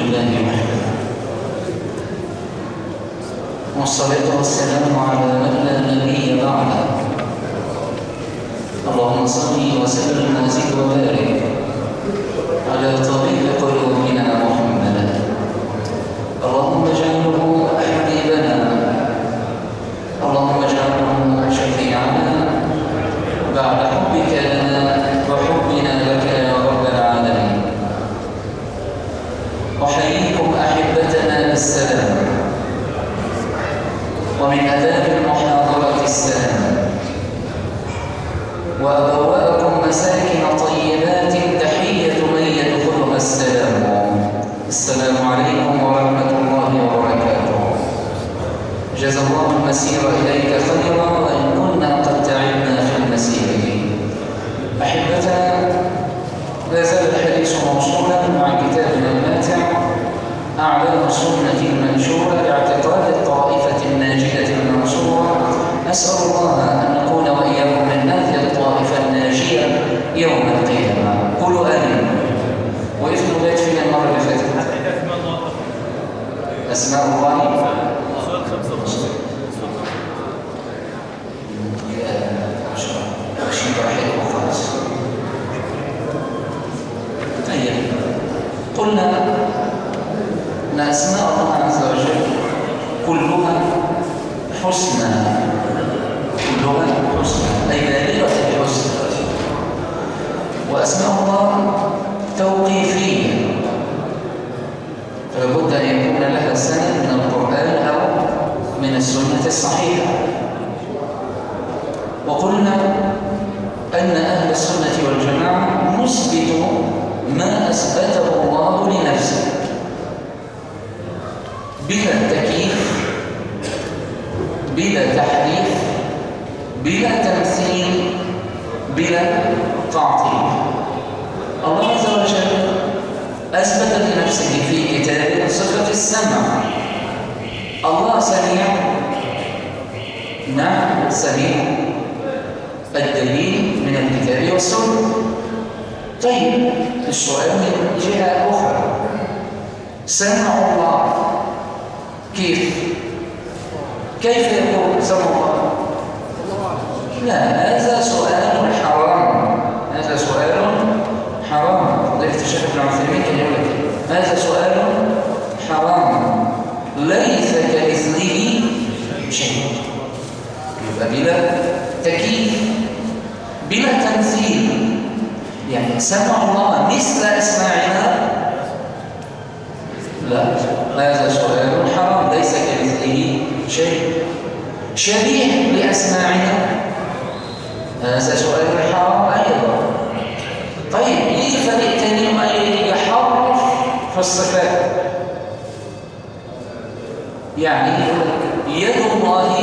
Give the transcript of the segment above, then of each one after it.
لله وحده. والصلاة والسلام على من لا نبي بعده. اللهم صل وسلم وزد وبارك على طبيب قلوبنا محمدا اللهم اجعله حبيبنا اللهم اجعله شفيعنا بعد حبك لنا وحبنا لك يا رب العالمين أحييكم أحبتنا بالسلام ومن أداب المحاضرة السلام وأبوأكم مساكن طيبات تحية من يدخلها السلام السلام عليكم ورحمة الله وبركاته جزا الله المسير إليك خيرا وإن كنا قد تعبنا في المسير أحبتنا لا زال الحديث موصولا مع كتابنا الماتع أعلام السنة المنشورة لاعتقاد الطائفة الناجية المنصورة أسأل الله أن نكون وإياكم من هذه الطائفة الناجية يوم القيامة قولوا آمين وإذن بيت فينا المرة اللي فاتت أسماء الله شيء رحيل وخلاص طيب قلنا أن أسماء الله عز وجل كلها حسنى كلها حسنى أي بالغة الحسن وأسماء الله توقيفية. فلابد أن يكون لها سند من القرآن أو من السنة الصحيحة. وقلنا أن أهل السنة والجماعة نثبت ما أثبته الله لنفسه. بلا تكييف بلا تحريف بلا تمثيل بلا تعطيل. الله عز وجل أثبت لنفسه في كتابه صفة السمع. الله سميع نعم سميع الدليل من الكتاب والسنة. طيب السؤال من جهة أخرى. سمع الله كيف كيف يكون سمع الله لا هذا سؤال حرام. هذا سؤال حرام. ضيفت الشيخ ابن عثيمين كان يقول هذا سؤال حرام. ليس كمثله شيء. يبقى بلا تكييف بلا تمثيل. يعني سمع الله مثل اسماعنا لا. هذا سؤال ليس شيء شبيه لأسماعنا. هذا سؤال حرام أيضا. طيب ليه فريق تاني ما يحرف في الصفات؟ يعني يد الله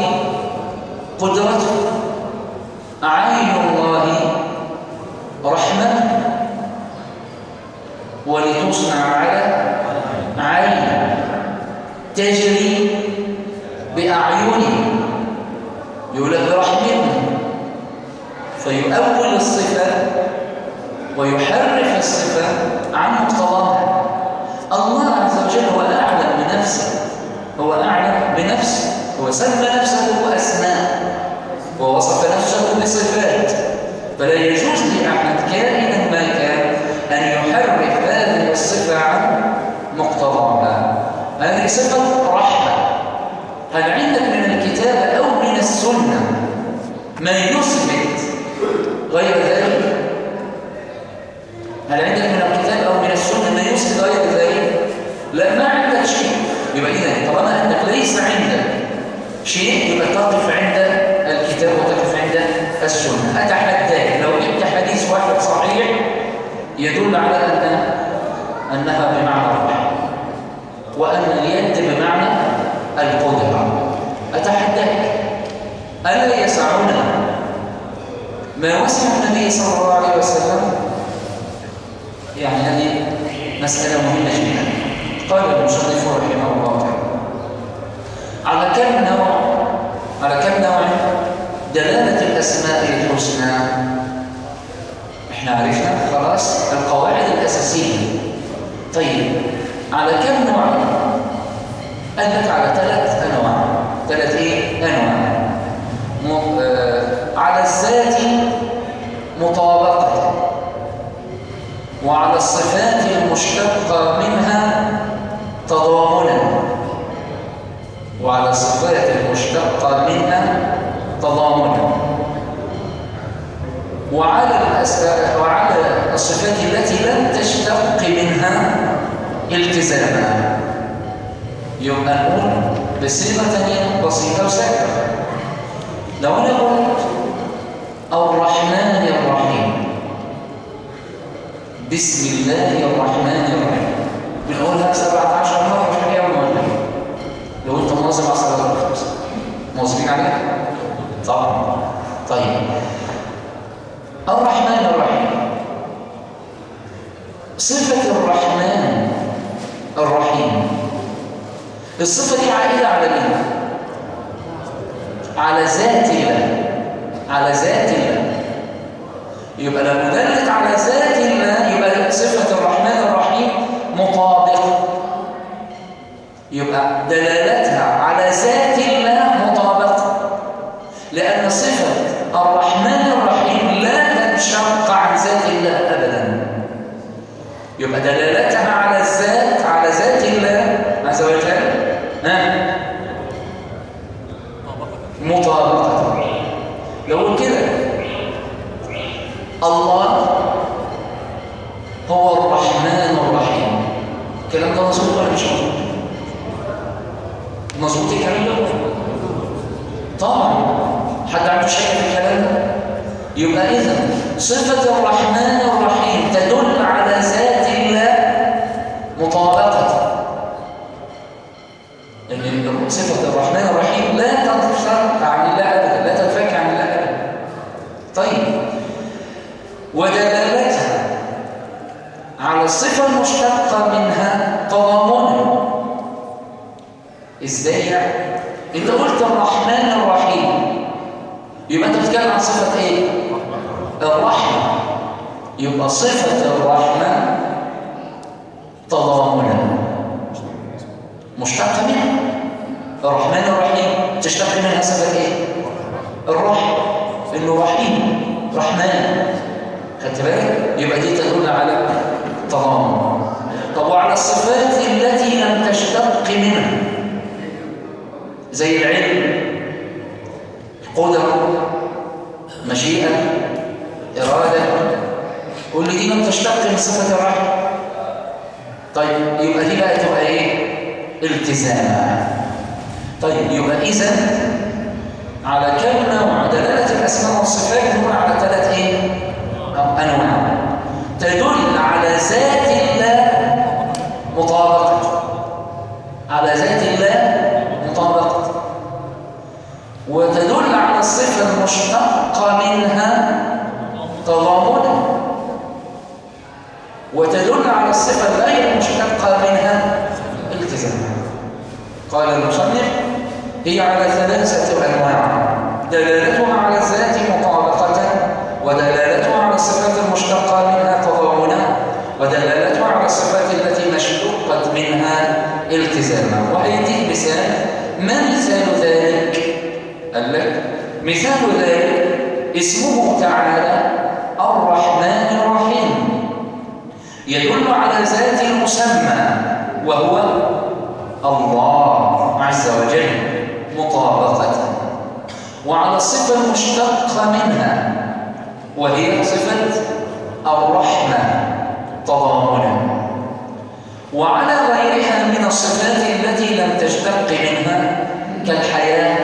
قدرته عين الله رحمته ولتصنع على عين تجري بأعينه يولد برحمته فيؤول الصفة ويحرف الصفة عن مقتضاها. الله عز وجل هو أعلم بنفسه هو أعلم بنفسه هو سمى نفسه أسماء ووصف نفسه بصفات. فلا يجوز لأحد كائنا ما كان أن يحرف هذه الصفة عن مقتضاها. هذه صفة رحمة. هل عندك من الكتاب أو من السنة ما يثبت غير ذلك؟ هل عندك من الكتاب أو من السنة ما يثبت غير ذلك؟ لا ما عندك شيء. يبقى إذا طالما أنك ليس عندك شيء يبقى تقف عند الكتاب وتقف عند السنة. أتحداك لو جبت حديث واحد صحيح يدل على أن أنها بمعنى الرحمة وأن اليد بمعنى أتحداك ألا يسعنا ما وسع النبي صلى الله عليه وسلم؟ يعني هذه مسألة مهمة جدا. قال المصنف رحمه الله تعالى على كم نوع على كم نوع دلالة الأسماء الحسنى؟ إحنا عرفنا خلاص القواعد الأساسية. طيب على كم نوع؟ لك على ثلاث انواع ثلاث إيه انواع م... آه على الذات مطابقه وعلى الصفات المشتقة منها تضامنا. وعلى الصفات المشتقة منها تضامنا. وعلى وعلى الصفات التي لم تشتق منها التزاما. يبقى نقول بصيغة ثانية بسيطة. وسهله لو أنا قلت الرحمن الرحيم. بسم الله الرحمن الرحيم. بنقولها 17 مرة في اليوم ولا لو أنت مواظب على الصلاه الخمس مواظبين عليها طبعا. طيب. الرحمن الرحيم. صفة الرحمن الرحيم. الصفة دي عائدة على مين؟ على ذات الله. على ذات الله. يبقى لما دلت على ذات الله صفة الرحمن الرحيم مطابقة يبقى دلالتها على ذات الله مطابقة لأن صفة الرحمن الرحيم لا تنشق عن ذات الله أبدا. يبقى دلالتها على الذات على ذات الله عز وجل ها مطابقة لو كده الله هو الرحمن الرحيم الكلام ده مظبوط ولا مش مظبوط مظبوط الكلام ده طبعا حد عنده شيء في الكلام ده يبقى اذا صفه الرحمن الرحيم تدل على ذات الله مطابقه ان صفه الرحمن الرحيم لا تنفك عن الله ابدا لا تنفك عن الله ابدا طيب ودلالتها على الصفه المشتقه منها تضامن إزاي يعني انت قلت الرحمن الرحيم يبقى انت بتتكلم عن صفه إيه الرحمه يبقى صفه الرحمه تضامنا مشتقه منها الرحمن الرحيم تشتق منها صفه إيه الرحم انه رحيم رحمن خدت بالك يبقى دي تدل على تضامن طب وعلى الصفات التي لم تشتق منها زي العلم قدرة مشيئة إرادة كل دي لم تشتق من صفة الرحمة طيب يبقى دي بقى تبقى إيه؟ التزام طيب يبقى إذا على كم نوع دلالة الأسماء والصفات نقول على ثلاث إيه؟ أو أنواع. تدل على ذات الله مطابقة. على ذات الله مطابقة. وتدل على الصفة المشتقة منها تضامنا وتدل على الصفة غير المشتقة منها قال المصنف هي على ثلاثة أنواع دلالتها على الذات مطابقة ودلالتها على الصفات المشتقة منها تضامنا ودلالتها على الصفات التي مشتقت منها التزاما. وهيديك مثال ما مثال ذلك؟ قال لك مثال ذلك اسمه تعالى الرحمن الرحيم يدل على ذات المسمى وهو الله عز وجل مطابقة وعلى الصفة المشتقة منها وهي صفة الرحمة تضامنا. وعلى غيرها من الصفات التي لم تشتق منها كالحياة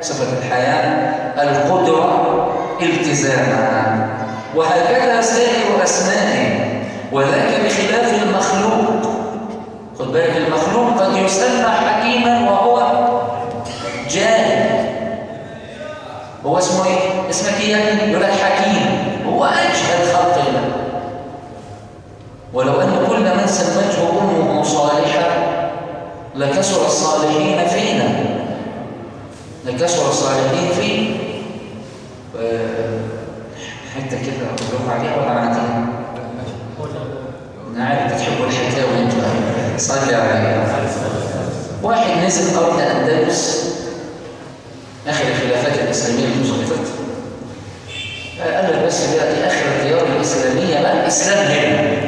صفة الحياة القدرة التزاما وهكذا سائر أسمائه وذاك بخلاف المخلوق خد بالك المخلوق قد يسمى حكيما وهو جاهل. هو اسمه إيه؟ اسمك إيه يا ابني؟ يقول حكيم. هو أجهل خلق الله. ولو أن كل من سمته أمه صالحا لكسر الصالحين فينا. لكسر الصالحين فينا حتى كده أقول لكم عليها ولا عاديها؟ أنا عارف بتحبوا الحكاوي أنتوا صلي عليه واحد نزل أرض أندلس آخر الخلافات الإسلامية اللي سقطت قال بس دي آخر الديار الإسلامية بقى الإسلام هنا.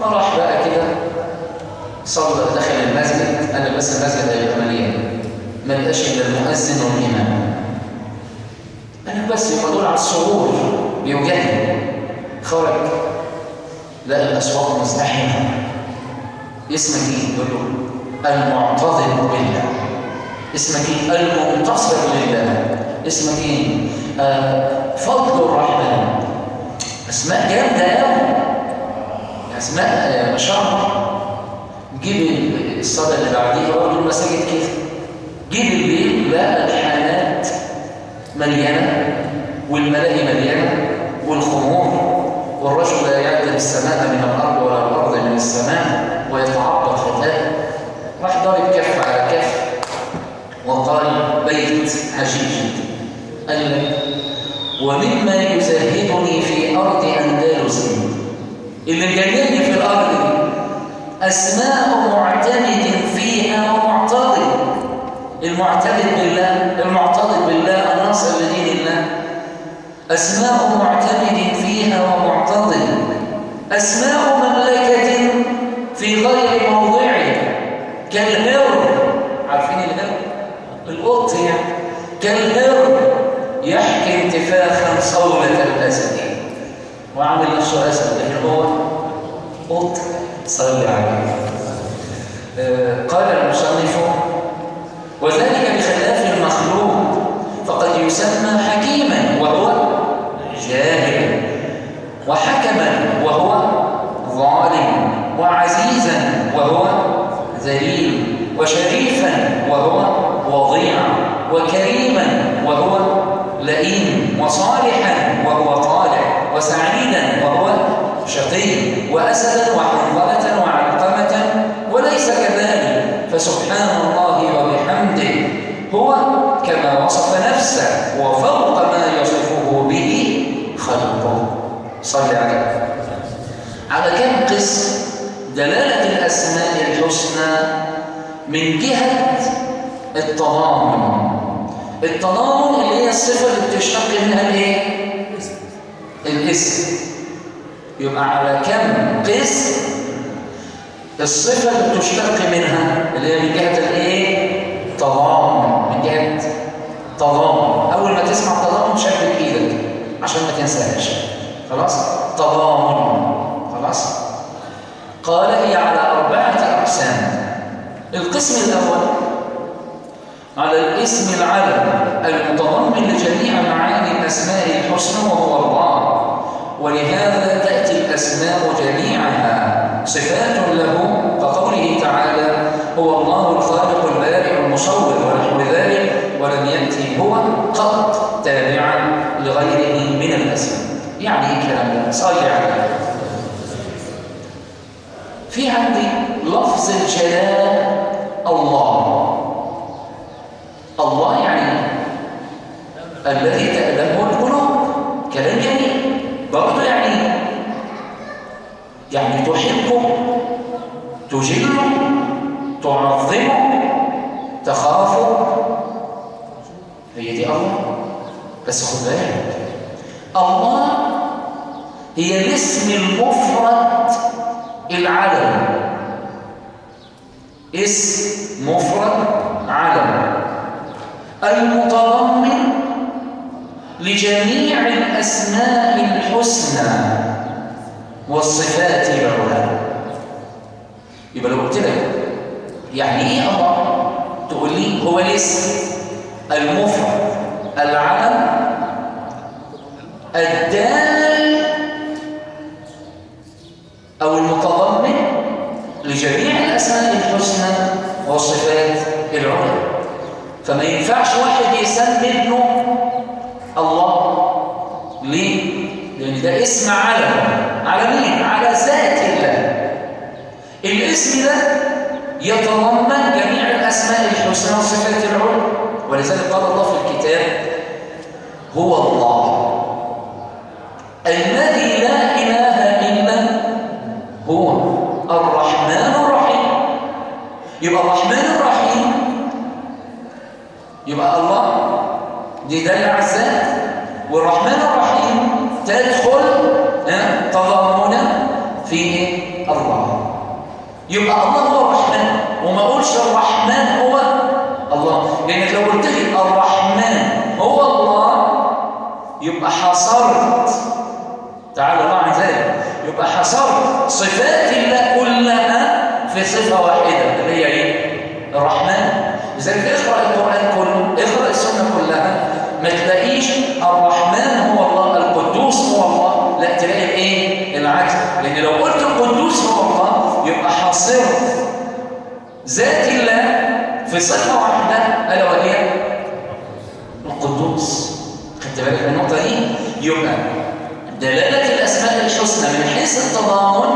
فراح بقى كده صلى دخل المسجد. قال بس المسجد مليان ما لقاش إلا المؤذن والإمام. لك بس دول على السرور بيوجهني. خرج لقى الأسواق مزدحمة. اسمك إيه؟ يقول له المعتضد بالله. اسمك؟ المنتصر لله اسمك؟ آه فضل الرحمن. أسماء جامدة قوي أسماء آه الله. جيب الصلاه اللي بعديها برضه المساجد كده. جيب الليل لقى الحانات مليانة والملاهي مليانة والخمور. والرجل لا يعدل السماء من الأرض ولا الأرض من السماء ويتعبط فتاه راح ضارب كف على كف وقال بيت عجيب. قال لك ومما يزهدني في أرض أندلس. اللي مجنني في الأرض أسماء معتمد فيها ومعتضد المعتمد بالله المعتضد بالله الناصر لدين الله أسماء معتمد فيها ومعتضد أسماء مملكة في غير موضعه كالهر عارفين الهر القط يعني كالهر يحكي انتفاخا صولة الأسد. وعمل نفسه أسد. لكن هو قط. صلي عليه. قال المصنف وذلك بخلاف المخلوق فقد يسمى حكيما وهو جاهل وحكما وهو ظالم وعزيزا وهو ذليل وشريفا وهو وضيع وكريما وهو لئيم وصالحا وهو طالع وسعيدا وهو شقي وأسدا وحنظلة وعلقمة وليس كذلك فسبحان الله وبحمده هو كما وصف نفسه وفوق ما يصفه به خلقه. صلى عليه على كم قسم دلالة الأسماء الحسنى من جهة التضامن التضامن اللي هي الصفة اللي بتشتق منها الإيه؟ الاسم يبقى على كم قسم الصفة اللي بتشتق منها اللي هي من جهة الإيه؟ تضامن من جهة تضامن أول ما تسمع تضامن شبك إيدك عشان ما تنساهاش خلاص؟ تضامن خلاص؟ قال هي على أربعة أقسام. القسم الأول على الاسم العلم المتضمن لجميع معاني الأسماء الحسنى وهو الله ولهذا تأتي الأسماء جميعها. صفات له كقوله تعالى هو الله الخالق البارئ المصور ونحو ذلك ولم يأتي هو قط تابعا لغيره من الأسماء. يعني الكلام ده؟ صلي عليه في عندي لفظ الجلالة الله. الله يعني الذي تألمه القلوب. كلام جميل. برضه يعني يعني تحبه تجله تعظمه تخافه. هي دي الله. بس خد بالك الله هي الاسم المفرد العلم اسم مفرد علم المتضمن لجميع الأسماء الحسنى والصفات العلى يبقى لو قلت لك يعني إيه الله؟ تقول لي هو الاسم المفرد العلم الدال أو المتضمن لجميع الأسماء الحسنى والصفات العلى فما ينفعش واحد يسمي ابنه الله. ليه؟ لأن ده اسم علم على مين؟ على ذات الله. الاسم ده يتضمن جميع الأسماء الحسنى والصفات العلى ولذلك قال الله في الكتاب هو الله الذي لا إله إلا هو الرحمن الرحيم. يبقى الرحمن الرحيم. يبقى الله دي دل على الذات والرحمن الرحيم تدخل تضامنا في الله يبقى الله هو الرحمن. وما أقولش الرحمن هو الله. لأنك لو قلت لي الرحمن هو الله يبقى حصرت. تعالى الله ذلك يبقى حصرت صفات الله كلها في صفة واحدة اللي هي إيه؟ الرحمن. لذلك اقرأ القرآن كله اقرأ السنة كلها. ما تلاقيش الرحمن هو الله القدوس هو الله. لا تلاقي إيه العكس. لأن لو قلت القدوس هو الله يبقى حصرت ذات الله في صفة واحدة ألا وهي القدوس. خدت بالك من النقطة دي؟ يبقى دلالة الأسماء الحسنى من حيث التضامن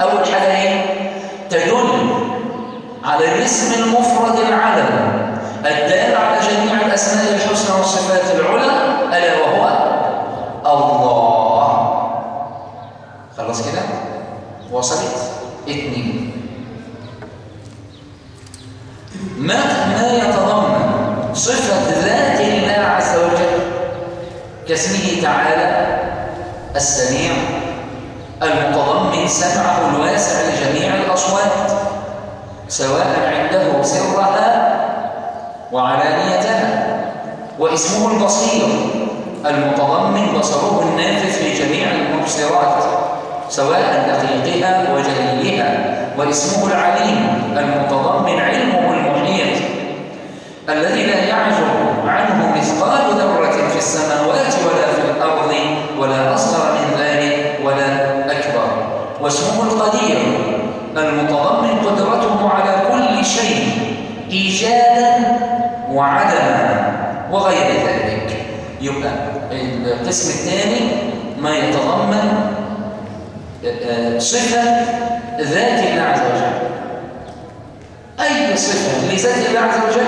اول حاجة إيه تدل على الاسم المفرد العلم الدال على جميع الأسماء الحسنى والصفات العلى ألا وهو الله. خلاص كده؟ وصلت؟ اثنين. ما ما يتضمن صفة ذات الله عز وجل كاسمه تعالى السميع المتضمن سمعه الواسع لجميع الأصوات سواء عنده سرها وعلانيتها واسمه البصير المتضمن بصره النافذ لجميع المبصرات سواء دقيقها وجليلها واسمه العليم المتضمن علمه المحيط الذي لا يعزب عنه مثقال ذرة في السماوات ولا في الأرض ولا أصغر من ذلك ولا أكبر. واسمه القدير المتضمن قدرته على كل شيء إيجادا وعدما وغير ذلك. يبقى القسم الثاني ما يتضمن صفة ذات الله عز وجل. أي صفة لذات الله عز وجل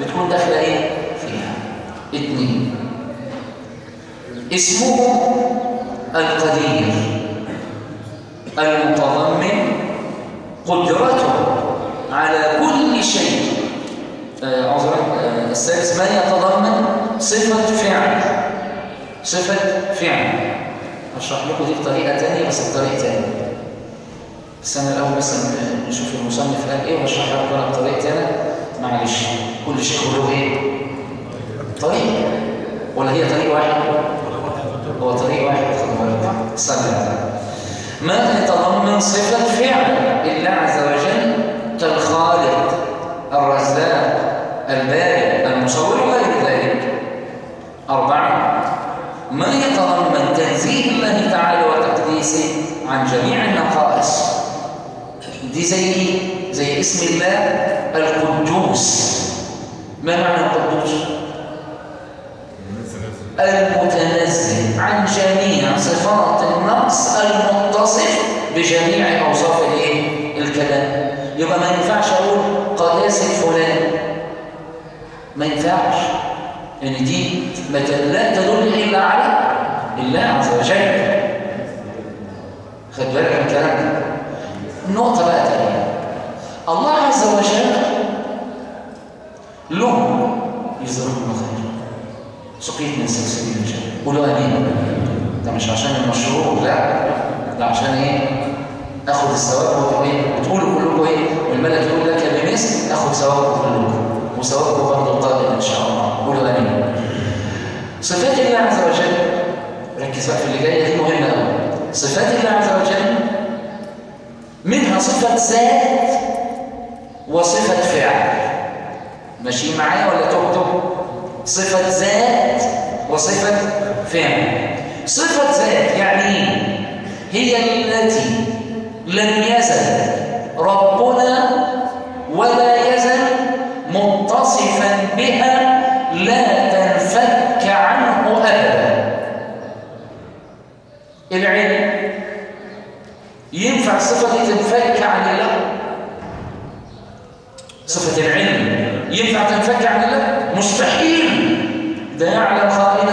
بتكون داخلة إيه؟ فيها. اثنين. اسمه القدير المتضمن قدرته على كل شيء. عذرا السادس ما يتضمن صفة فعل؟ صفة فعل. هشرح لكم دي بطريقة تانية بس بطريقة تانية. بس أنا الأول بس نشوف المصنف قال إيه وهشرح لكم أنا بطريقة تانية. معلش كل شيء له إيه؟ طريق. ولا هي طريق واحد؟ هو طريق واحد بالك استنى ما يتضمن صفة فعل؟ الله عز وجل كالخالق الرزاق البارئ المصور وغير ذلك. أربعة. ما يتضمن تنزيه الله تعالى وتقديسه عن جميع النقائص؟ دي زي إيه؟ زي اسم الله القدوس. ما معنى القدوس؟ صفات النقص المتصف بجميع أوصاف الإيه؟ الكلام. يبقى ما ينفعش أقول قداسة فلان. ما ينفعش. إن دي لا تدل إلا على الله عز وجل. خد بالك من الكلام ده. النقطه بقى تانية. الله عز وجل له يزرعون خير سقيت من سلسله الجنه قولوا آمين. ده مش عشان المشروع لا ده عشان إيه؟ آخد الثواب وتقولوا كلكم إيه؟ والملك يقول لك بمثل آخد ثوابكم كلكم وثوابكم برضه قادم إن شاء الله. قولوا امين صفات الله عز وجل ركز بقى في اللي جاية دي مهمة قوي صفات الله عز وجل منها صفة ذات وصفة فعل. ماشيين معايا ولا تهتم؟ صفة ذات وصفة فعل. صفة ذات يعني إيه هي التي لم يزل ربنا ولا يزل متصفا بها لا تنفك عنه ابدا. العلم ينفع الصفه دي تنفك عن الله؟ صفة العلم ينفع تنفك عن الله؟ مستحيل. ده يعلم وما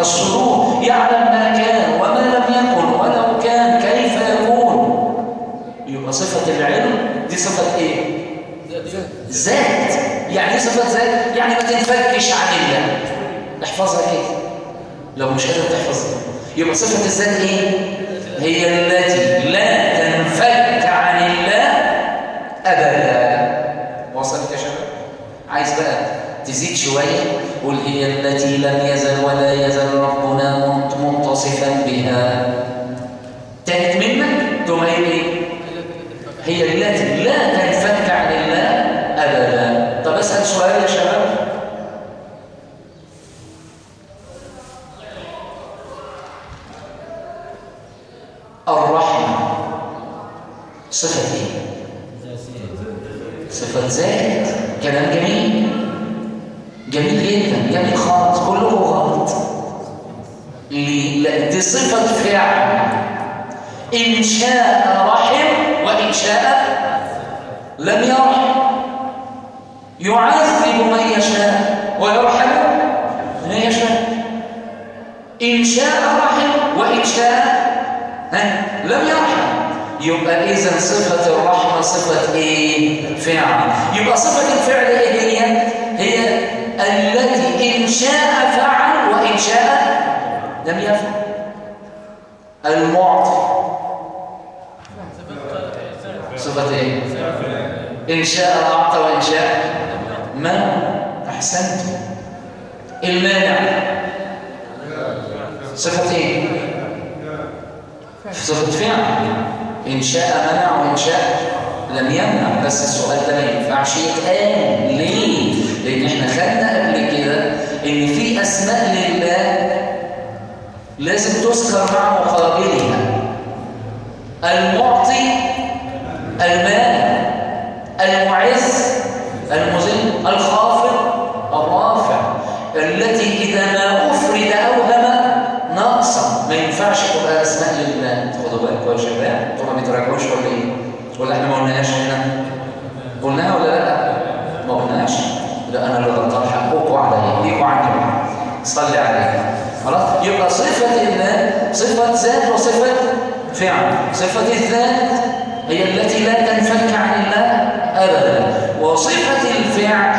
الشروع يعلم ما كان وما لم يكن ولو كان كيف يكون يبقى صفة العلم دي صفة إيه؟ ذات يعني إيه صفة ذات؟ يعني ما تنفكش عن الله احفظها إيه؟ لو مش قادر تحفظها يبقى صفة الذات إيه؟ هي التي لا تنفك عن الله أبدا وصلت يا شباب؟ عايز بقى تزيد شوية قل هي التي لم يزل ولا يزل ربنا متصفا بها. تانت منك تقوم هي التي لا تنفك عن الله ابدا طب اسال سؤال يا شباب الرحمة صفة إيه؟ صفة ذات كلام جميل جميل جدا جميل خالص كله غلط ليه؟ لا دي صفة فعل إن شاء رحم وإن شاء لم يرحم يعذب من يشاء ويرحم من يشاء. إن شاء رحم وإن شاء لم يرحم. يبقى اذا صفة الرحمة صفة إيه؟ فعل. يبقى صفة الفعل إيه هي؟ هي التي إن شاء فعل وإن شاء لم يفعل. المعطي. صفة إيه؟ إن شاء أعطى وإن شاء من أحسنت. المانع. صفه إيه صفة فعل إن شاء منع وإن شاء لم يمنع. بس السؤال ده ما ينفعش يتقال. ليه؟ لأن إحنا خدنا قبل كده إن في أسماء لله لازم تذكر مع مقابلها. المعطي المانع. المعز المذل الخافض الرافع التي إذا ما أفرد أوهم ناقصة ما ينفعش تبقى أسماء لله. خدوا بالكم يا شباب. أنتوا ما بتراجعوش ولا إيه؟ ولا إحنا ما قلناهاش هنا؟ قلناها ولا لأ؟ ما قلناش لا أنا اللي غلطان حقكم. عليا ليكوا عندي صلي عليه خلاص؟ يبقى صفة الله صفة ذات وصفة فعل. صفة الذات هي التي لا تنفك عن الله ابدا. وصفه الفعل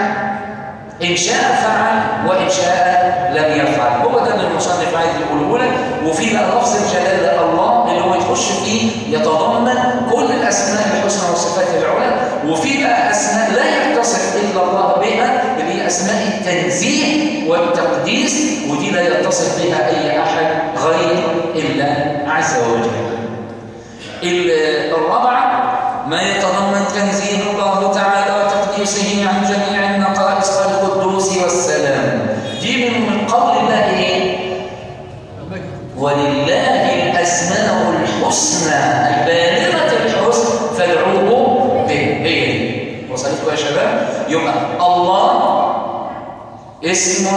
إن شاء فعل وإن شاء لم يفعل. هو ده اللي المصنف عايز يقوله لك. وفي بقى لفظ الجلال الله اللي هو يخش فيه يتضمن كل الأسماء الحسنى والصفات العلى. وفي بقى أسماء لا يتصف إلا الله بها اللي هي أسماء التنزيه والتقديس ودي لا يتصف بها أي أحد غير الله عز وجل. الرابعة ما يتضمن تنزيه الله تعالى وتقديسه عن جميع النقائص القدوس والسلام. دي من قول الله إيه؟ ولله الأسماء الحسنى البالغة الحسن فادعوه به هي دي وصلتكم يا شباب؟ يبقى الله اسم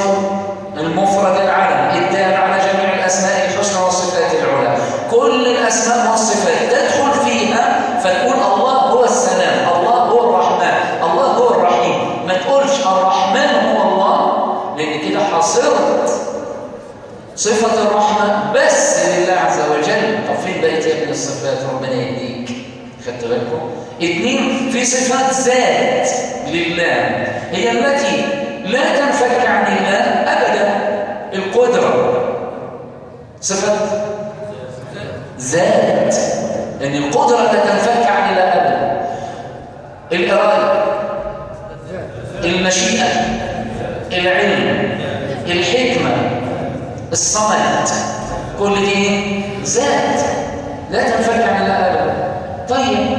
المفرد العلم الدال على جميع الأسماء الحسنى كل الأسماء والصفات. تدخل فيها فتقول الله هو السلام الله هو الرحمن الله هو الرحيم. ما تقولش الرحمن هو الله لأن كده حصرت صفة الرحمة بس لله عز وجل. طب فين بقيت ابن الصفات؟ ربنا يهديك. خدت بالكم؟ اثنين في صفات ذات لله. هي التي لا تنفك عن الله ابدا القدرة. صفة ذات ان القدرة لا تنفك عن الله ابدا الإرادة المشيئة العلم الحكمة الصمد كل دي ذات لا تنفك عن الله أبدا. طيب.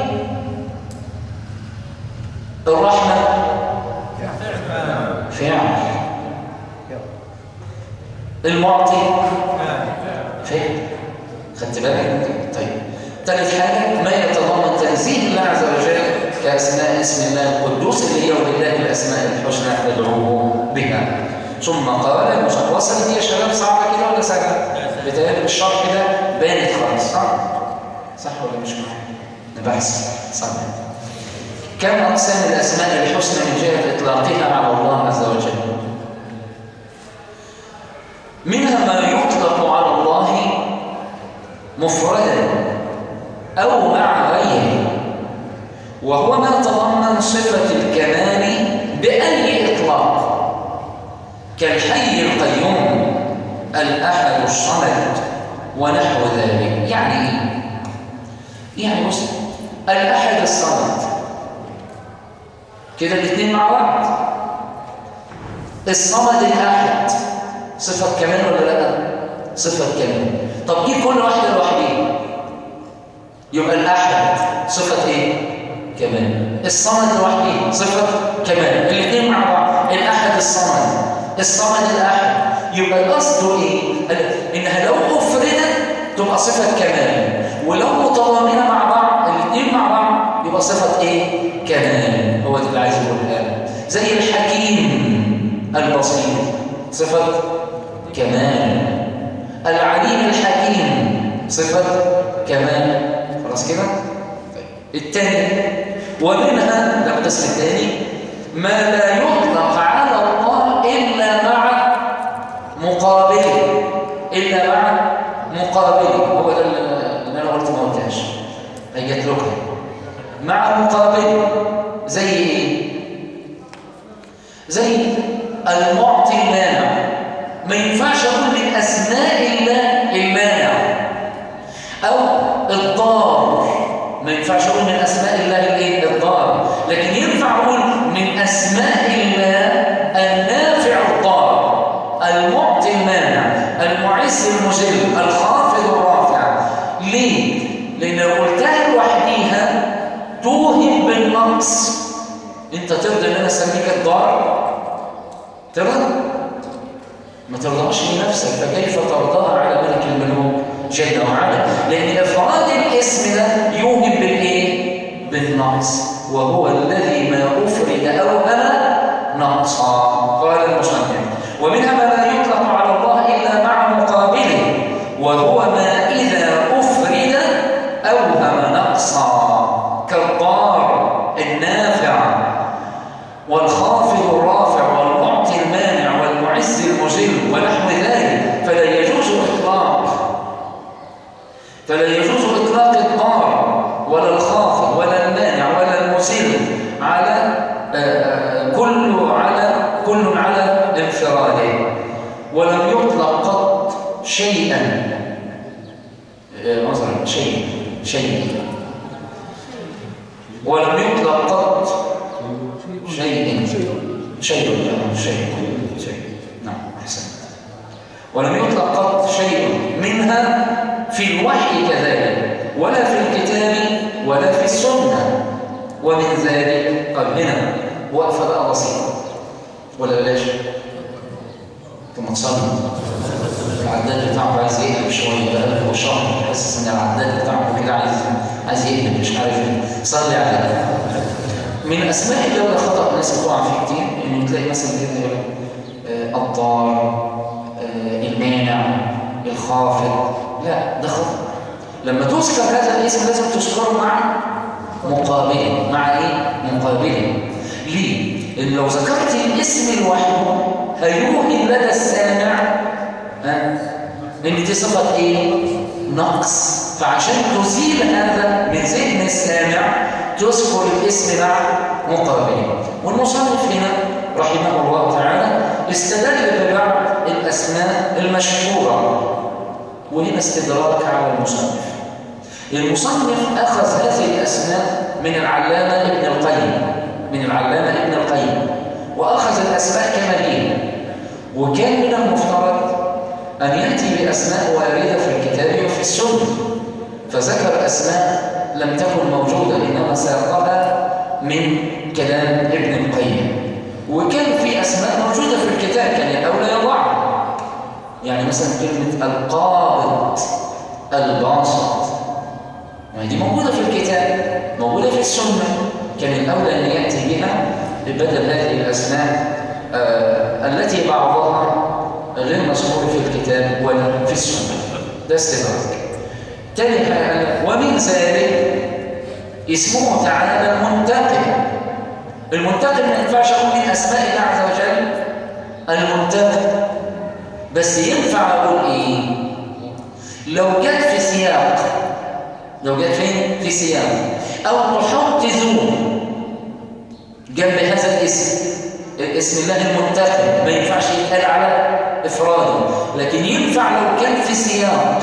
الرحمة. فعل. المعطي. فعل. خدت بالك طيب ثالث حاجة ما يتضمن تنزيه الله عز وجل كأسماء اسم الله القدوس اللي هي ولله الأسماء الحسنى فادعوه بها ثم قال المصنف وصلت يا شباب صعبة كده ولا سهلة؟ بتهيألي الشرح ده بانت خالص صح؟ صح ولا مش معايا؟ نبحث صح كم أقسام الأسماء الحسنى من جهة إطلاقها على الله عز وجل؟ منها ما يطلق على مفردا أو مع غيره. وهو ما تضمن صفة الكمال بأي إطلاق كالحي القيوم الأحد الصمد ونحو ذلك. يعني إيه؟ يعني بص الأحد الصمد. كده الاثنين مع بعض. الصمد الأحد صفة كمان ولا لأ؟ صفة كمان طب جيب كل واحدة لوحدها يبقى الأحد صفة إيه؟ كمان. الصمد لوحده صفة كمان. الاثنين مع بعض. الأحد الصمد. الصمد الأحد. يبقى الأصل إيه؟ إنها لو أفردت تبقى صفة كمال ولو متضامنة مع بعض الاثنين مع بعض يبقى صفة إيه؟ كمال هو ده اللي عايز يقولها زي الحكيم البصير. صفة كمال العليم الحكيم. صفة كمال. خلاص كده؟ طيب. الثاني ومنها ده القسم الثاني ما لا يطلق على الله إلا مع مقابله. إلا مع مقابله. هو ده اللي أنا قلت ما قلتهاش. هي اتركها مع مقابله. زي إيه؟ زي المعطي المانع. ما ينفعش أقول أسماء الله المانع. أو الضار. ما ينفعش أقول من أسماء الله الإيه؟ الضار. لكن ينفع أقول من أسماء الله النافع الضار. المعطي المانع. المعز المجل. الخافض الرافع. ليه؟ لأن لو قلتها لوحديها توهم بالنقص. أنت ترضى أن أنا أسميك الضار؟ ترضى؟ ما ترضاش لنفسك فكيف ترضاها على ملك الملوك؟ جل وعلا لأن إفراد الاسم ده يوهم بالإيه؟ بالنقص. وهو الذي ما أفرد أوهم نقصا قال المصنف. ومنها ما لا يطلق على الله إلا مع مقابله وهو ما إذا أفرد أوهم نقصا كالضار النافع والخافض الرافع والمعطي المانع والمعز المجل ونحو ذلك فلا يجوز إطلاق فلا يجوز إطلاق الضار ولا الخافض ولا المسل على كل على كل على انفراده. ولم يطلق قط شيئا. مثلا شيء شيء. ولم يطلق قط شيء شيء شيء شيء. نعم أحسنت. ولم يطلق قط شيء منها في الوحي كذلك ولا في ومن ذلك قال هنا وقفة بقى بسيطة ولا بلاش؟ ثم تصلي العداد بتاعه عايز يقلب شوية بقى له شهر حاسس إن العداد بتاعه كده عايز عايز يقلب مش عارف إيه. صلي عليه من أسماء الله خطأ الناس بتقع فيه كتير إنه تلاقي مثلا كده يقول لك الضار المانع الخافض. لا ده خطأ. لما تذكر هذا الاسم لازم تذكره مع مقابله مع إيه؟ مقابله ليه؟ لأن لو ذكرت الاسم لوحده هيوهم لدى السامع؟ إن دي صفة إيه؟ نقص. فعشان تزيل هذا من ذهن السامع تذكر الاسم مع مقابله والمصنف هنا رحمه الله تعالى استدل ببعض الأسماء المشهورة. وهنا استدراك على المصنف. المصنف أخذ هذه الأسماء من العلامة ابن القيم من العلامة ابن القيم وأخذ الأسماء كما هي. وكان من المفترض أن يأتي بأسماء واردة في الكتاب وفي السنة. فذكر أسماء لم تكن موجودة إنما ساقها من كلام ابن القيم. وكان في أسماء موجودة في الكتاب كان الأولى يضعها. يعني مثلا كلمة القابض الباسط ما دي موجودة في الكتاب موجودة في السنة. كان الأولى أن يأتي بها بدل هذه الأسماء آه التي بعضها غير مذكور في الكتاب ولا في السنة. ده استدراك. تاني حاجة ومن ذلك اسمه تعالى المنتقم. المنتقم ما ينفعش أقول من أسماء الله عز وجل. المنتقم بس ينفع أقول إيه؟ لو جت في سياق لو جت فين؟ في سياق أو تحط ذو جنب هذا الاسم. اسم الله المنتقم ما ينفعش يتقال على إفراده. لكن ينفع لو كان في سياق.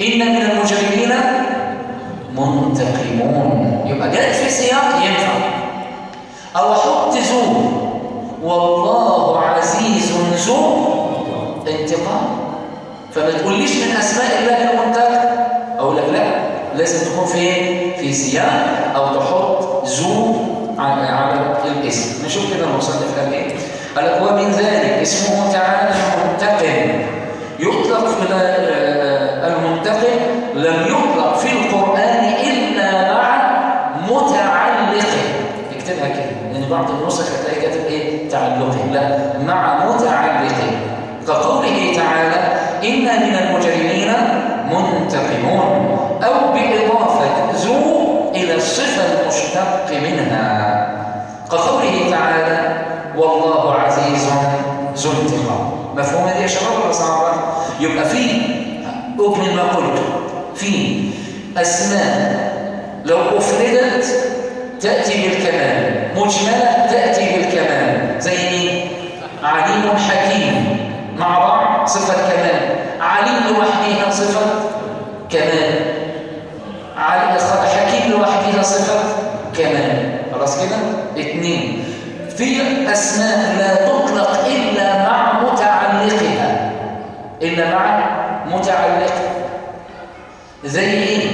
إن من المجرمين منتقمون. يبقى جاءت في سياق ينفع. أو حط زور والله عزيز ذو انتقام. فما تقوليش من أسماء الله المنتقم أقول لك لا لازم تكون في في سياق أو تحط ذو على الاسم. نشوف كده المصنف قال إيه؟ قال لك ومن ذلك اسمه تعالى المنتقم. يطلق في المنتقم لم يطلق في القرآن إلا مع متعلقه. اكتبها كده لأن بعض النسخ هتلاقي كاتب إيه؟ تعلقه. لا مع متعلقه. كقوله تعالى إن من المجرمين منتقمون أو بإضافة ذو إلى الصفة المشتق منها كقوله تعالى والله عزيز ذو انتقام مفهوم يا شباب ولا صعبة؟ يبقى في أكمل ما قلت في أسماء لو أفردت تأتي بالكمال مجملة تأتي بالكمال زي؟ عليم حكيم مع بعض صفة كمال. عليم لوحدها صفة كمال. حكيم لوحدها صفة كمال. خلاص كده؟ اثنين في أسماء لا تطلق إلا مع متعلقها. إلا مع متعلقها زي إيه؟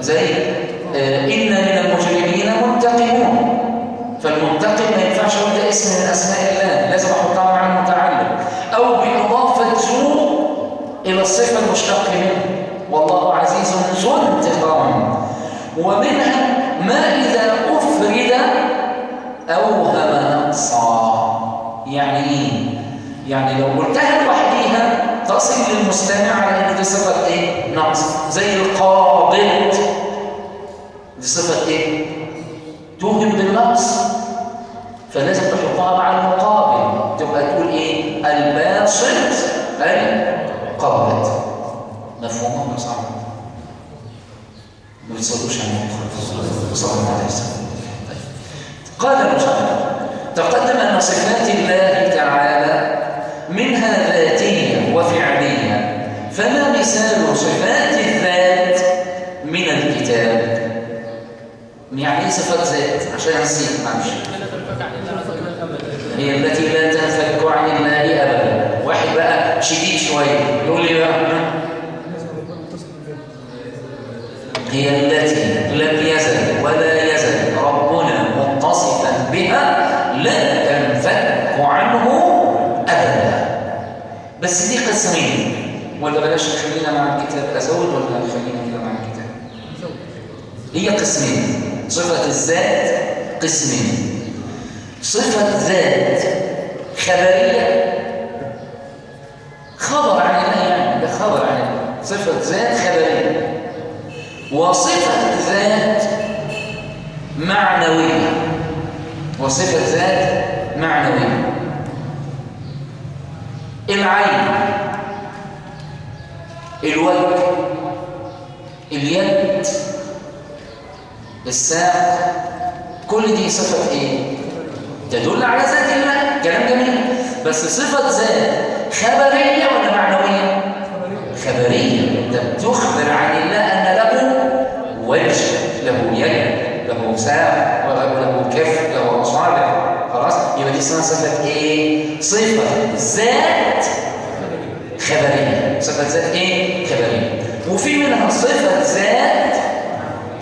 زي آه إن من المجرمين منتقمون فالمنتقم ما ينفعش ده اسم من أسماء الله. لازم أحطها مع المتعلق. أو بإضافة ذو إلى الصفة المشتق منه والله عزيز ذو انتقام ومنها ما إذا أفرد أوهم نقصا يعني إيه؟ يعني لو قلتها لوحديها تصل للمستمع على إن دي صفة إيه؟ نقص زي القابض دي صفة إيه؟ توهم بالنقص فلازم تحطها مع المقابل تبقى تقول إيه؟ الباسط القابض مفهوم؟ ولا صعب؟ ما بتصلوش على المخالف صلى الله عليه وسلم. قال المصنف تقدم أن صفات الله تعالى منها ذاتية وفعلية فما مثال صفات الذات من الكتاب؟ يعني إيه صفات ذات عشان نسيت معلش هي التي لا تنفك عن الله ابدا واحد بقى شديد شوية. يقول لي بقى هي التي لم يزل ولا يزل ربنا متصفا بها لا تنفك عنه أبدا. بس دي قسمين ولا بلاش نخلينا مع الكتاب أزود ولا نخلينا كده مع الكتاب؟ هي قسمين صفة الذات قسمين صفة ذات خبرية صفة ذات خبرية. وصفة ذات معنوية. وصفة ذات معنوية. العين الوجه اليد الساق كل دي صفة إيه؟ تدل على ذات الله. كلام جميل. بس صفة ذات خبرية ولا معنوية؟ خبرية انت بتخبر عن الله أن له وجه له يد له ساق له كف له أصابع. خلاص؟ يبقى دي اسمها صفة إيه؟ صفة ذات خبرية. صفة ذات إيه؟ خبرية. وفي منها صفة ذات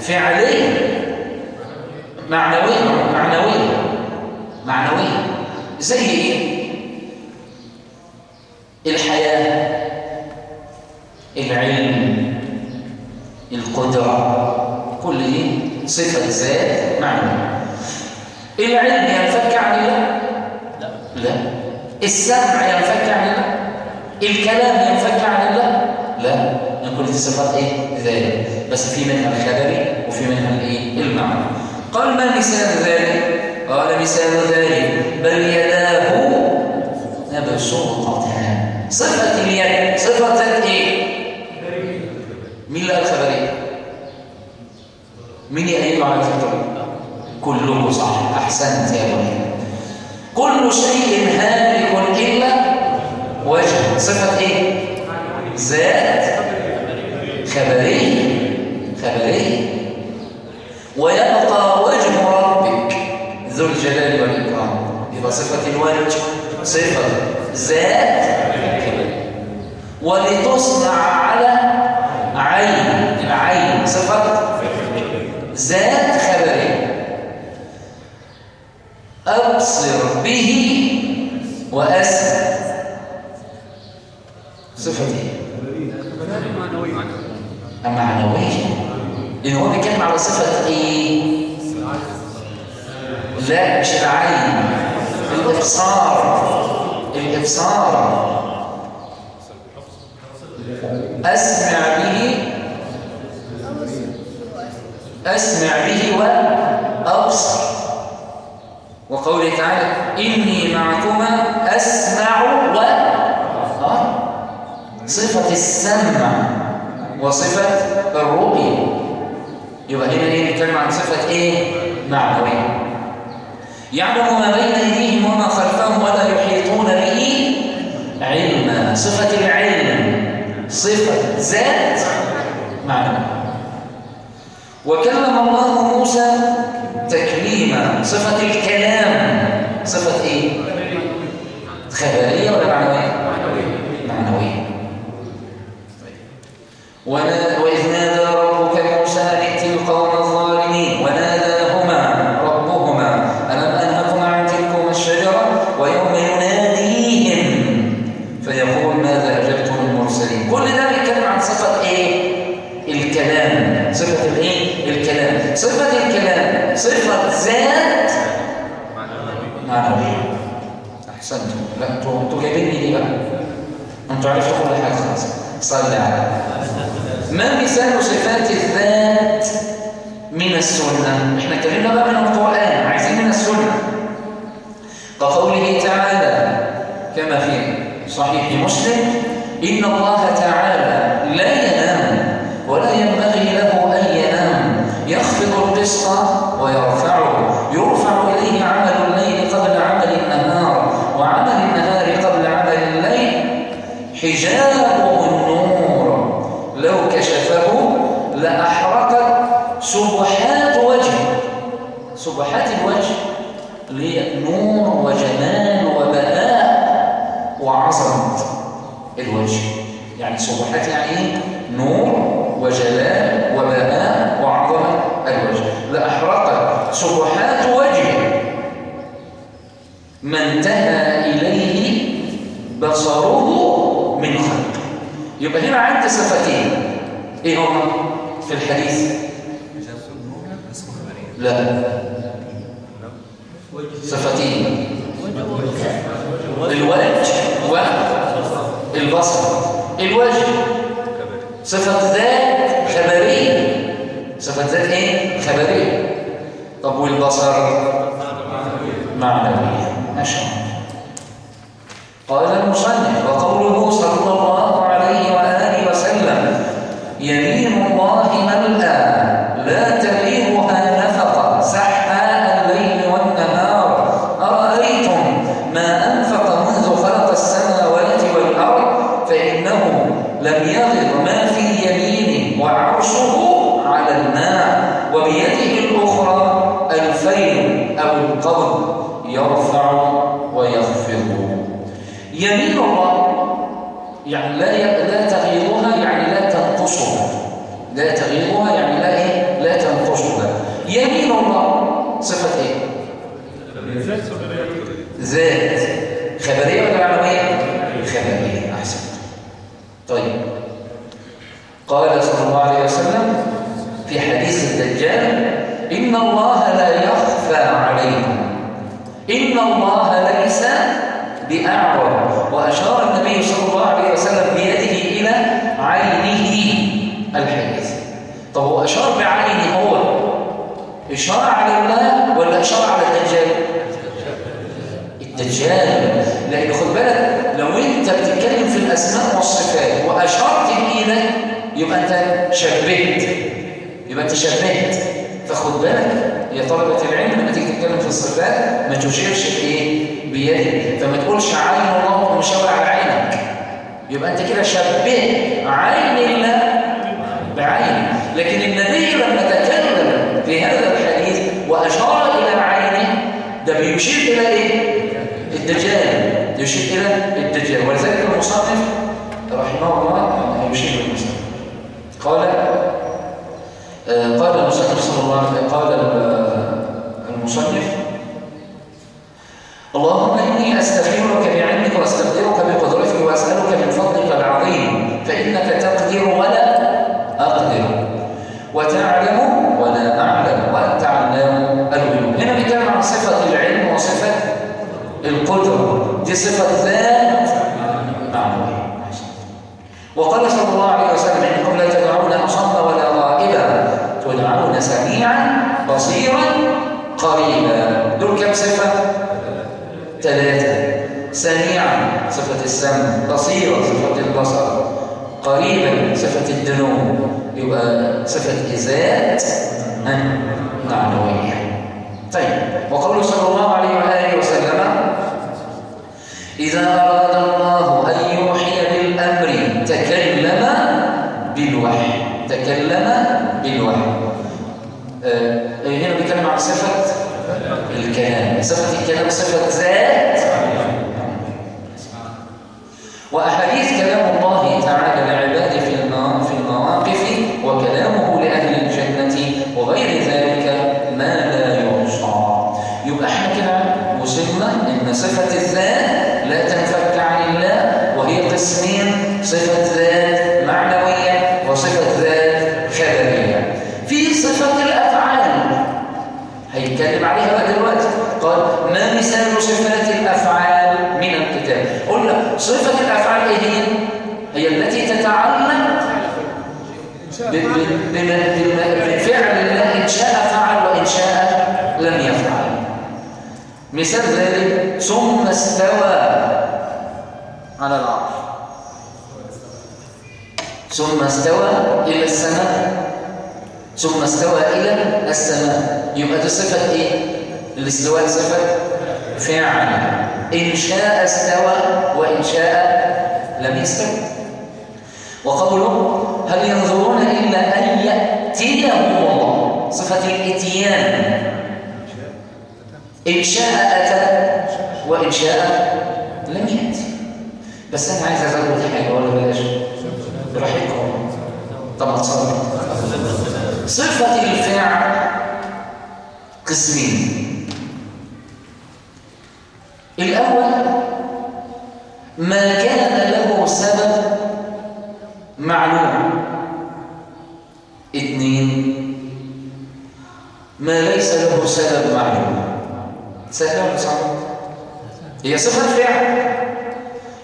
فعلية. معنوية معنوية معنوية. زي إيه؟ الحياة. العلم القدرة كل دي صفة ذات معنى. العلم ينفك عن الله؟ لا. لا. السمع ينفك عن الله؟ الكلام ينفك عن الله؟ لا. كل دي صفات إيه؟ ذات. بس في منها الخبري وفي منها الايه المعنى. قال ما مثال ذلك؟ قال مثال ذلك. بل يداه مبسوطتان صفة اليد. صفة إيه؟ مين اللي قال خبريه مين يأيده على الفطر كلكم صح احسنت يا ولي كل شيء هالك إلا وجه. صفة إيه؟ ذات. خبرية خبرية ويبقى وجه ربك ذو الجلال والإكرام. يبقى صفة الوجه. صفة ذات. ولتصنع على عين العين صفة ذات خبرية أبصر به وأسمع. صفة إيه؟ معنوية لأن هو بيتكلم على صفة إيه؟ لا مش العين. الإبصار. الإبصار. أسمع به أسمع به وأبصر. وقوله تعالى إني معكما أسمع و آه. صفة السمع وصفة الرؤية. يبقى هنا إيه؟ نتكلم عن صفة إيه؟ معنوية. يعلم ما بين أيديهم وما خلفهم ولا يحيطون به علما. صفة العلم. صفة ذات معنوية وكلم الله موسى تكليما. صفة الكلام. صفة إيه؟ خبرية ولا معنوية وإذ نادى ربك موسى ائت القوم الظالمين وناداهما ربهما ألم أنهكما عن تلكما الشجرة ويوم يناديهم فيقول ماذا أجبتم المرسلين كل ده بيتكلم عن صفة إيه؟ الكلام صفة الإيه؟ الكلام صفة الكلام صفة ذات معنوية أحسنتم لا أنتوا أنتوا جايبيني دي بقى أنتوا عرفتوا كل حاجة خلاص صلي على ما مثال صفات الذات من السنة. إحنا اتكلمنا بقى من القرآن عايزين من السنة. كقوله تعالى كما في صحيح مسلم إن الله تعالى لا ينام ولا ينبغي له أن ينام يخفض القسط ويرفعه يرفع إليه عمل الليل قبل عمل النهار وعمل النهار قبل عمل الليل حجابه النور لو كشفه لأحرقت سبحات وجهه سبحات الوجه اللي هي نور وجمال وبهاء وعظمة الوجه. يعني سبحات يعني إيه؟ نور وجلال وبهاء وعظمة الوجه. لأحرقت سبحات وجهه ما انتهى إليه بصره من خلق. يبقى هنا عندي صفتين. إيه هما؟ في الحديث. لا. صفتين. الوجه. والبصر الوجه. صفة ذات خبرية. صفة ذات إيه؟ خبرية. طب والبصر؟ معنوية. ما شاء الله. قال المصنف وقوله صلى الله عليه وآله وسلم يمين لم يغض ما في يمينه وعرشه على الماء وبيده الأخرى الفيل أو القبض يرفع ويخفض. يمين الله يعني لا لا تغيضها يعني لا تنقصها. لا تغيضها يعني لا إيه؟ لا تنقصها. يمين الله صفة إيه؟ ذات خبريه ولا معنويه خبريه احسن طيب قال صلى الله عليه وسلم في حديث الدجال ان الله لا يخفى عليكم ان الله ليس بأعور وأشار النبي صلى الله عليه وسلم بيده إلى عينه الحديث طب هو أشار بعينه هو إشارة على الله ولا إشارة على الدجال؟ الدجال. لأن خد بالك لو أنت بتتكلم في الأسماء والصفات وأشرت بإيدك يبقى أنت شبهت. يبقى أنت شبهت. فخد بالك يا طلبة العلم لما تيجي تتكلم في الصفات ما تشيرش بإيه بيدي فما تقولش عين الله مشاور على عينك. يبقى أنت كده شبهت عين الله بعين لكن النبي لما تكلم في هذا الحديث وأشار إلى عينه ده بيشير إلى إيه؟ الدجال. يشير إلى الدجال. ولذلك المصنف رحمه الله يشير المصنف. قال آه، قال المصنف صلى الله عليه وسلم قال المصنف اللهم إني أستغفرك بعلمك واستقدرك بقدرتك وأسألك من فضلك العظيم فإنك تقدر ولا أقدر. وتعلم ولا أعلم وأنت علام الغيوب. هنا بيتكلم عن صفة العلم وصفة القدرة. دي صفة ذات معنوية وقال صلى الله عليه وسلم إنكم لا تدعون أصم ولا غائبا تدعون سميعا بصيرا قريبا دول كم صفة؟ ثلاثة سميعا صفة السمع بصيرا صفة البصر قريبا صفة الدنو يبقى صفة ذات معنوية. طيب وقوله صلى الله عليه وآله وسلم إذا أراد الله أن يوحي بالأمر تكلم بالوحي تكلم بالوحي. آه هنا بيتكلم عن صفة الكلام صفة الكلام صفة ذات وأحاديث كلام الله تعالى لعباده في في المواقف وكلامه لأهل الجنة وغير ذلك ما لا يحصى يبقى إحنا كده وصلنا ان صفة الذات لا تنفك عن الله وهي قسمين صفة ذات معنوية وصفة ذات خبرية في صفة الأفعال هيتكلم عليها بقى دلوقتي قال ما مثال صفات الأفعال من الكتاب قلنا صفة الأفعال إيه هي؟ هي التي تتعلق بفعل الله إن شاء فعل وإن شاء لم يفعل. مثال ذلك ثم استوى على العرش. ثم استوى إلى السماء. ثم استوى إلى السماء. يبقى دي صفة إيه؟ الاستواء صفة فعل. إن شاء استوى وإن شاء لم يستوى. وقوله هل ينظرون إلا أن يأتيهم الله؟ صفة الإتيان. إن شاء أتى وإن شاء لم يأتي بس أنا عايز أزود حاجة ولا بلاش. براحتكم. طب تصدق صفة الفعل قسمين. الأول ما كان له سبب معلوم اثنين ما ليس له سبب معلوم سهل ولا هي صفة فعل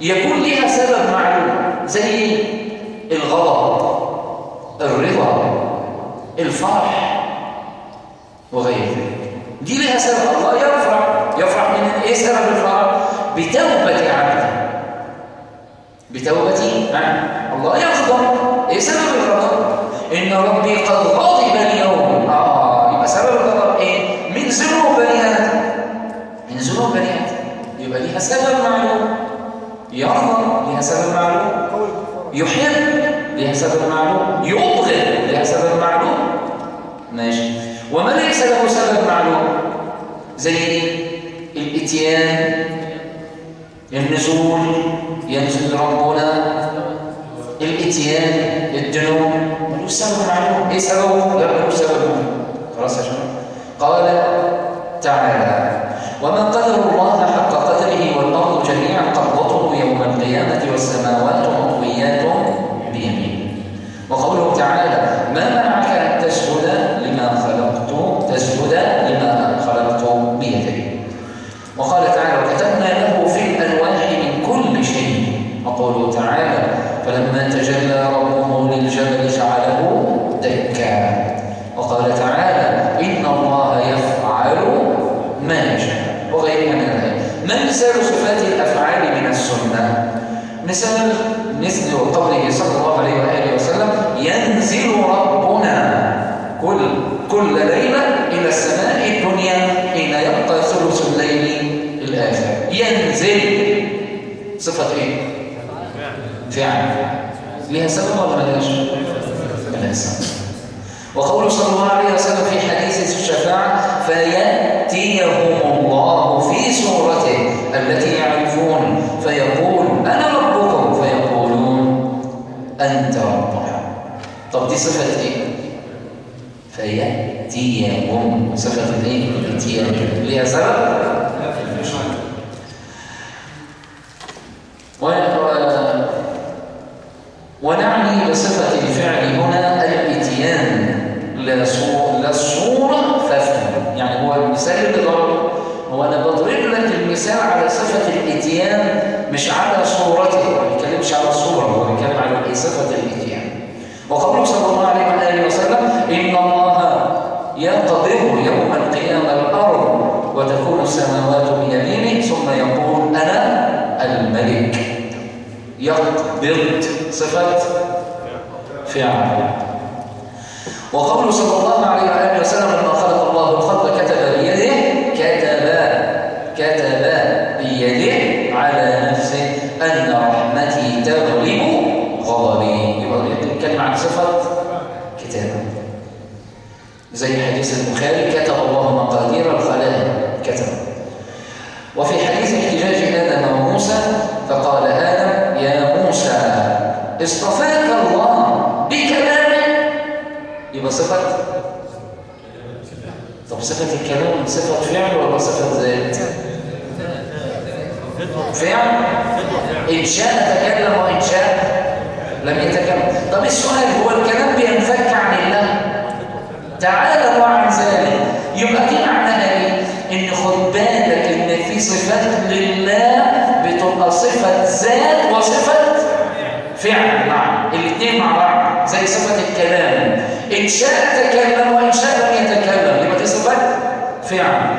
يكون لها سبب معلوم زي الغضب الرضا الفرح وغير ذلك دي لها سبب. الله يفرح يفرح من إيه سبب الفرح؟ بتوبة عبده. بتوبة عبده الله يغضب إيه سبب الغضب إن ربي قد غضب اليوم آه يبقى سبب الغضب إيه؟ من ذنوب بني آدم. من ذنوب بني آدم. يبقى ليها سبب معلوم. يرضى ليها سبب معلوم. يحب ليها سبب معلوم. يبغض ليها سبب معلوم. ماشي. وما ليس له سبب معلوم؟ زي الإتيان النزول. ينزل ربنا الاتيان ملوش سبب معلوم. إيه سببه لا ملوش سبب معلوم خلاص يا شباب. قال تعالى وما قدر الله حق قدره والأرض جميعا قبضته يوم القيامة والسماوات مطويات بيمينه. وقوله تعالى ما منعك ان تسجد لما خلقت تسجد لما خلقت بيدي وقال تعالى وكتبنا له في الالواح من كل شيء وقوله تعالى فلما تجلى ربه للجبل جعله دكا وقال تعالى إن الله يفعل ما يشاء وغيرها من مثال صفات الأفعال من السنة. مثال مثل قوله صلى الله عليه وآله وسلم ينزل ربنا كل كل ليلة إلى السماء الدنيا حين يبقى ثلث الليل الآخر. صفة إيه؟ فعل. ليها سبب ولا ملهاش؟ ملهاش سبب. وقوله صلى الله عليه وسلم في حديث الشفاعة فيأتيهم الله في صورته التي يعرفون فيقول أنا ربكم فيقولون أنت ربنا طب دي صفة إيه؟ فيأتيهم صفة الإيه؟ الاتيان ليها سبب؟ ونعني بصفة الفعل هنا الاتيان لا الصورة فافهم يعني هو المثال اللي ضرب هو أنا بضرب لك المثال على صفة الاتيان مش على صورته ما بيتكلمش على الصورة هو بيتكلم على صفة الاتيان وقوله صلى الله عليه وآله وسلم إن الله يقبض يوم القيامة الأرض وتكون السماوات بيمينه ثم يقول أنا الملك يقبض صفة فعل وقوله صلى الله عليه وآله وسلم لما خلق الله الخلق كتب بيده كتب كتب بيده على نفسه أن رحمتي تغلب غضبي يبقى نتكلم عن صفة كتابة زي حديث البخاري كتب الله مقادير الخلائق كتب وفي حديث احتجاج آدم وموسى فقال آدم يا موسى اصطفاك الله بكلامه يبقى صفة طب صفة الكلام صفة فعل ولا صفة ذات فعل إن شاء تكلم وإن شاء لم يتكلم طب السؤال هو الكلام بينفك عن الله تعالى الله عن ذلك يبقى دي معناها إيه ان خد بالك ان في صفات لله بتبقى صفه ذات وصفه فعل مع الاثنين مع بعض زي صفه الكلام ان شاء تكلم وان شاء لم يتكلم دي صفه فعل.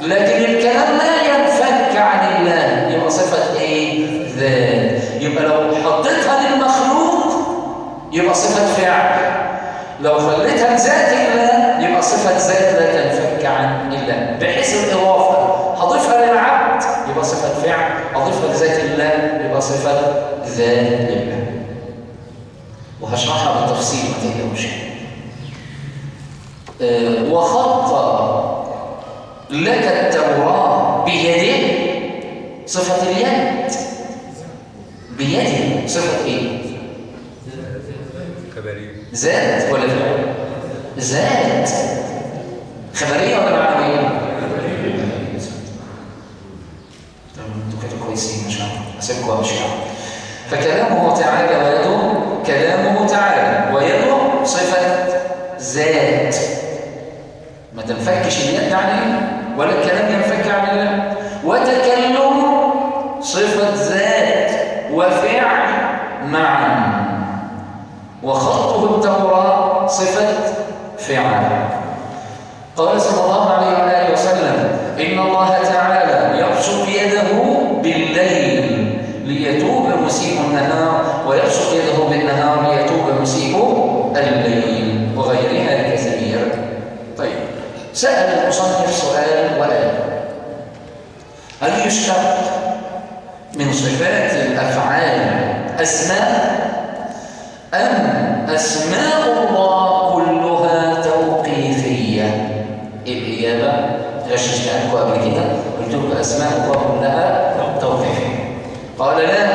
لكن الكلام لا ينفك عن الله. يبقى صفه إيه؟ ذات يبقى لو حطيتها للمخلوق يبقى صفة فعل. لو خليتها ذات الله يبقى صفة ذات لا تنفك عن الله. بحيث الإضافة هضيفها للعبد يبقى صفة فعل. هضيفها لذات الله يبقى صفة ذات الله. وهشرحها بالتفصيل ما تقلقوش. وخط لك التوراة بيده. صفة اليد. بيده. صفة إيه؟ خبرية. ذات ولا فعل ذات خبرية ولا معنوية؟ أنتوا كده كويسين ما شاء الله اسيبكم امشي فكلامه تعالى ويده كلامه تعالى ويده ذات ما تنفكش اليد عن إيه ولا الكلام ينفك عن الله. وتكلم صفة ذات وفعل معا. وخطه التوراة صفة فعل. قال صلى الله عليه وآله وسلم إن الله تعالى يبسط يده بالليل ليتوب مسيء النهار ويبسط يده بالنهار ليتوب مسيء الليل وغيرها. سأل المصنف سؤال وقال هل يشتق من صفات الأفعال أسماء؟ أم أسماء الله كلها توقيفية؟ الإجابة غششت عنكم قبل كده؟ قلت لكم أسماء الله كلها توقيفية. قال لا.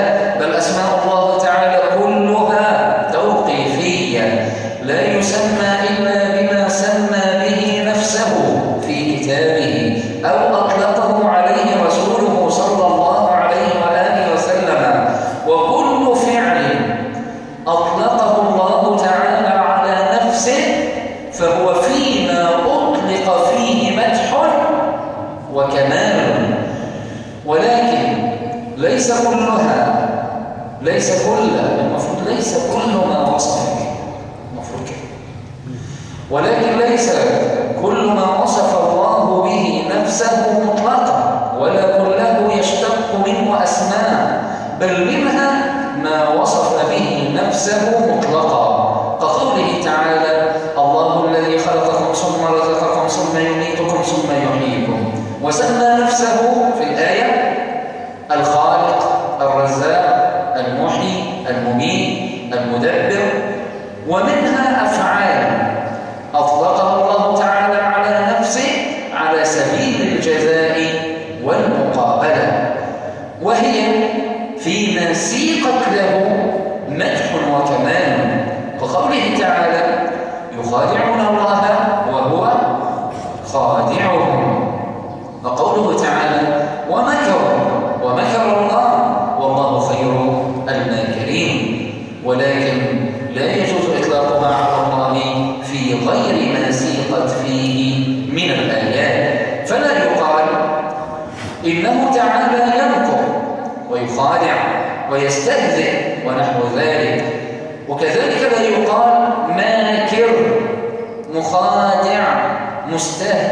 understood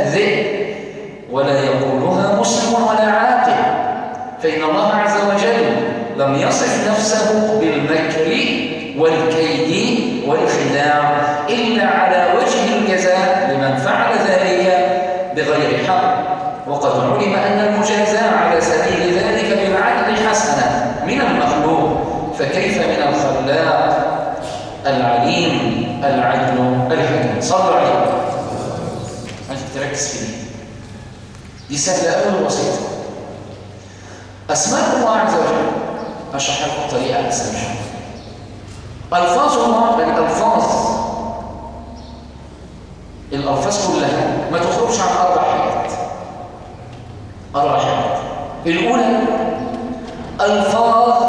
سهله أبدا وبسيطه أسماء الله عز وجل أشرح لكم الطريقة طريقة أحسن ألفاظ الله